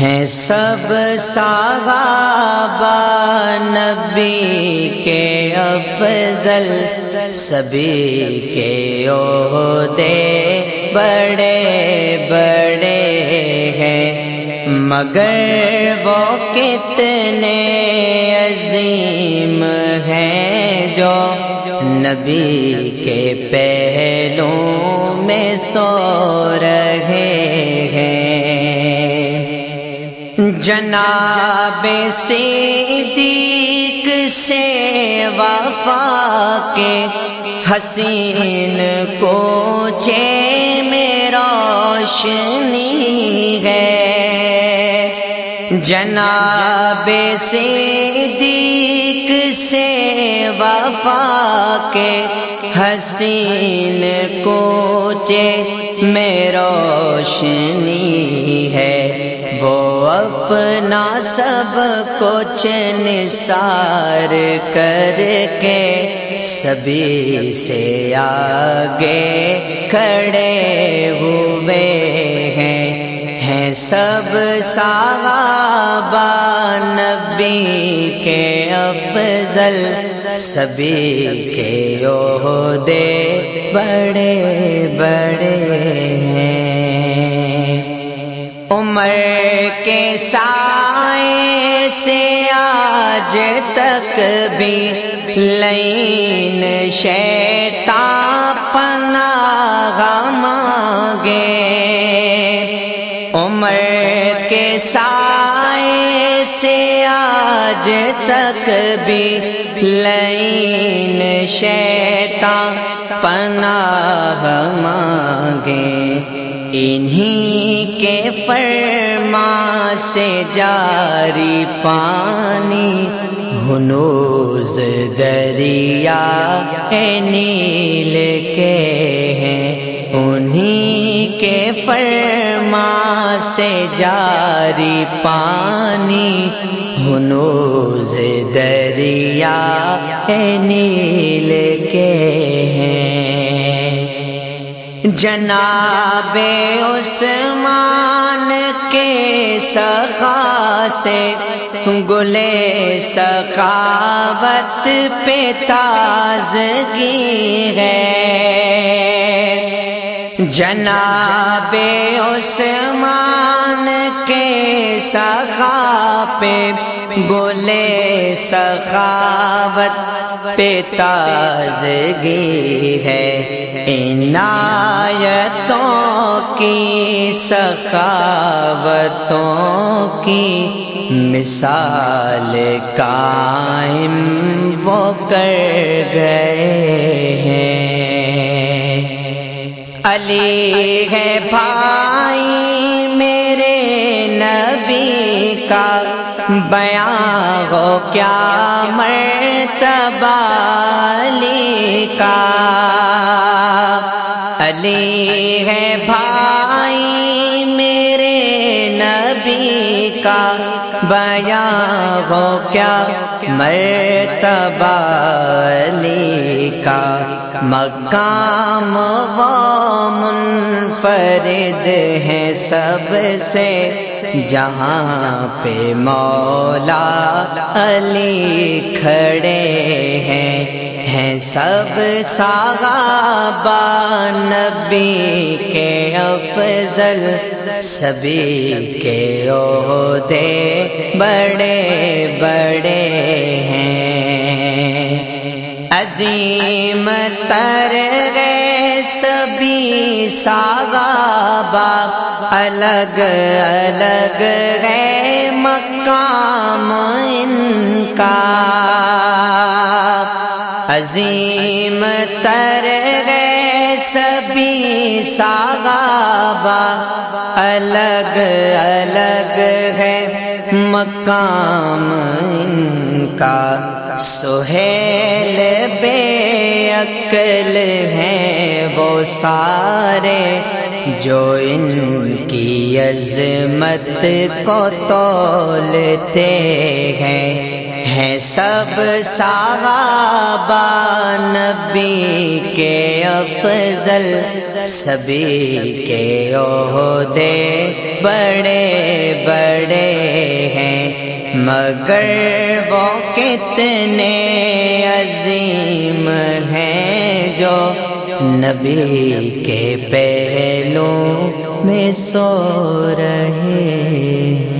ہیں سب صحابہ نبی کے افضل، سبھی کے عہدے بڑے بڑے ہیں۔ مگر وہ کتنے عظیم ہیں جو نبی کے پہلوں میں سو رہے ہیں جناب صدیق سے وفا کے حسین کو چے میں روشنی ہے۔ جناب صدیق سے وفا کے حسین کوچے میں روشنی ہے۔ وہ اپنا سب کچھ نثار کر کے سبھی سے آگے کھڑے ہوئے ہیں ہیں سب صحابہ نبی کے افضل، سبھی کے عہدے بڑے بڑے ہیں۔ عمر کے سائے سے آج تک بھی لین شیتا پناہ مانگے۔ عمر کے سائے سے آج تک بھی لین شیتا پناہ مانگے۔ انہی کے فرما سے جاری پانی، ہنوز دریا نیل کے ہیں۔ انہی کے فرما سے جاری پانی، ہنوز دریا نیل جناب عثمان کے سخا سے گلے سخاوت پہ تازگی ہے۔ جناب عثمان کے سخا پہ گلے سخاوت پہ تازگی ہے۔ عنایتوں کی سخاوتوں کی مثال قائم وہ کر گئے ہیں۔ علی ہے بھائی میرے نبی کا بیاں ہو کیا مرتبہ علی کا علی ہے بھائی میرے نبی کا بیاں ہو کیا مرتبہ علی کا مقام وہ منفرد ہے سب سے جہاں پہ مولا علی کھڑے ہیں ہیں سب صحابہ نبی کے افضل، سبھی کے عہدے بڑے بڑے ہیں۔ عظیم تر گئے سبھی صحابہ، الگ الگ ہے مقام ان کا۔ عظیم تر گئے سبھی صحابہ الگ الگ ہے مقام ان کا۔ سہیل بے عقل ہیں وہ سارے، جو ان کی عظمت کو تولتے ہیں۔ ہیں سب صحابہ نبی کے افضل، سبھی کے عہدے بڑے بڑے ہیں، مگر وہ کتنے عظیم ہیں جو نبی کے پہلو میں سو رہے